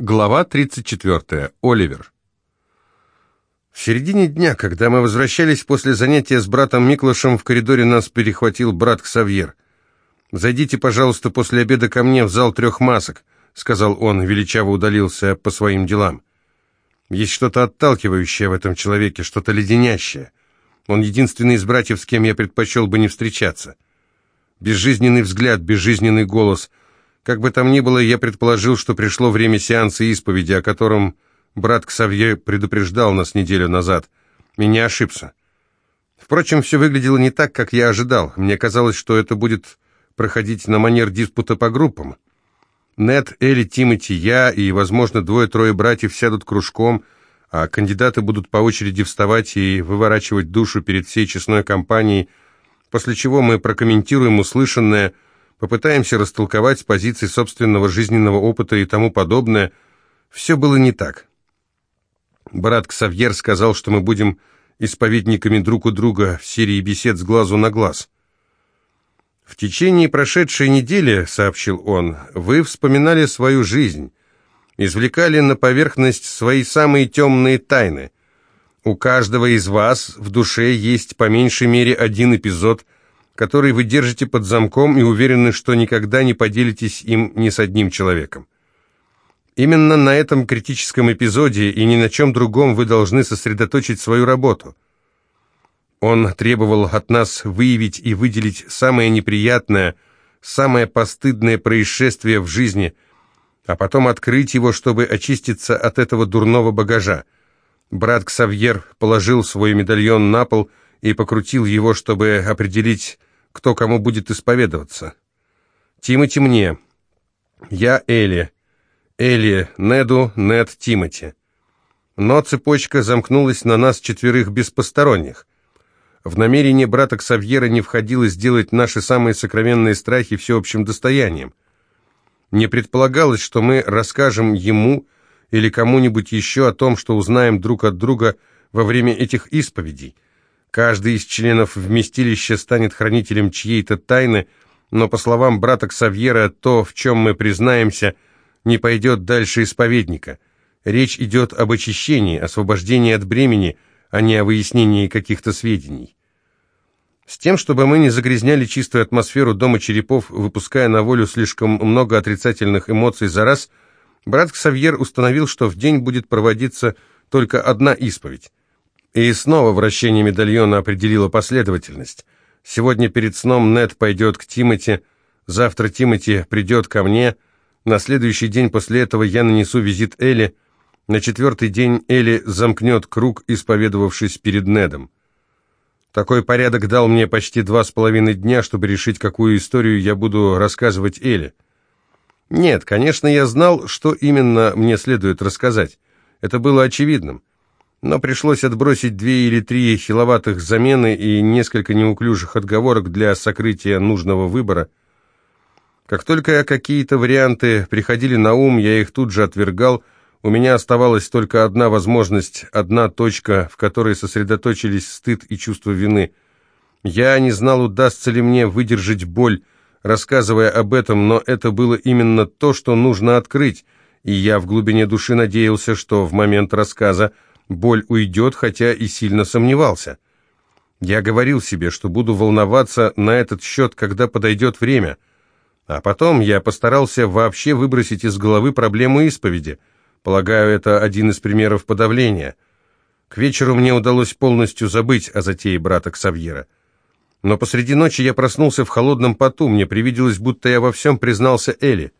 Глава 34. Оливер. В середине дня, когда мы возвращались после занятия с братом Миклашем, в коридоре нас перехватил брат Ксавьер. «Зайдите, пожалуйста, после обеда ко мне в зал трех масок», — сказал он, величаво удалился по своим делам. «Есть что-то отталкивающее в этом человеке, что-то леденящее. Он единственный из братьев, с кем я предпочел бы не встречаться. Безжизненный взгляд, безжизненный голос — как бы там ни было, я предположил, что пришло время сеанса исповеди, о котором брат Ксавье предупреждал нас неделю назад, и не ошибся. Впрочем, все выглядело не так, как я ожидал. Мне казалось, что это будет проходить на манер диспута по группам. Нед, Элли, Тимоти, я и, возможно, двое-трое братьев сядут кружком, а кандидаты будут по очереди вставать и выворачивать душу перед всей честной компанией, после чего мы прокомментируем услышанное – попытаемся растолковать с позиции собственного жизненного опыта и тому подобное. Все было не так. Брат Ксавьер сказал, что мы будем исповедниками друг у друга в серии бесед с глазу на глаз. «В течение прошедшей недели, — сообщил он, — вы вспоминали свою жизнь, извлекали на поверхность свои самые темные тайны. У каждого из вас в душе есть по меньшей мере один эпизод — который вы держите под замком и уверены, что никогда не поделитесь им ни с одним человеком. Именно на этом критическом эпизоде и ни на чем другом вы должны сосредоточить свою работу. Он требовал от нас выявить и выделить самое неприятное, самое постыдное происшествие в жизни, а потом открыть его, чтобы очиститься от этого дурного багажа. Брат Ксавьер положил свой медальон на пол и покрутил его, чтобы определить, кто кому будет исповедоваться. Тимати мне. Я Элли. Элли Неду, Нед Тимати. Но цепочка замкнулась на нас четверых без посторонних. В намерение брата Ксавьера не входило сделать наши самые сокровенные страхи всеобщим достоянием. Не предполагалось, что мы расскажем ему или кому-нибудь еще о том, что узнаем друг от друга во время этих исповедей. Каждый из членов вместилища станет хранителем чьей-то тайны, но, по словам брата Ксавьера, то, в чем мы признаемся, не пойдет дальше исповедника. Речь идет об очищении, освобождении от бремени, а не о выяснении каких-то сведений. С тем, чтобы мы не загрязняли чистую атмосферу дома черепов, выпуская на волю слишком много отрицательных эмоций за раз, брат Ксавьер установил, что в день будет проводиться только одна исповедь. И снова вращение медальона определило последовательность. Сегодня перед сном Нед пойдет к Тимати, завтра Тимати придет ко мне, на следующий день после этого я нанесу визит Элли, на четвертый день Элли замкнет круг, исповедовавшись перед Недом. Такой порядок дал мне почти два с половиной дня, чтобы решить, какую историю я буду рассказывать Элли. Нет, конечно, я знал, что именно мне следует рассказать. Это было очевидным но пришлось отбросить две или три хиловатых замены и несколько неуклюжих отговорок для сокрытия нужного выбора. Как только какие-то варианты приходили на ум, я их тут же отвергал. У меня оставалась только одна возможность, одна точка, в которой сосредоточились стыд и чувство вины. Я не знал, удастся ли мне выдержать боль, рассказывая об этом, но это было именно то, что нужно открыть, и я в глубине души надеялся, что в момент рассказа боль уйдет, хотя и сильно сомневался. Я говорил себе, что буду волноваться на этот счет, когда подойдет время. А потом я постарался вообще выбросить из головы проблему исповеди. Полагаю, это один из примеров подавления. К вечеру мне удалось полностью забыть о затее брата Ксавьера. Но посреди ночи я проснулся в холодном поту, мне привиделось, будто я во всем признался Элли.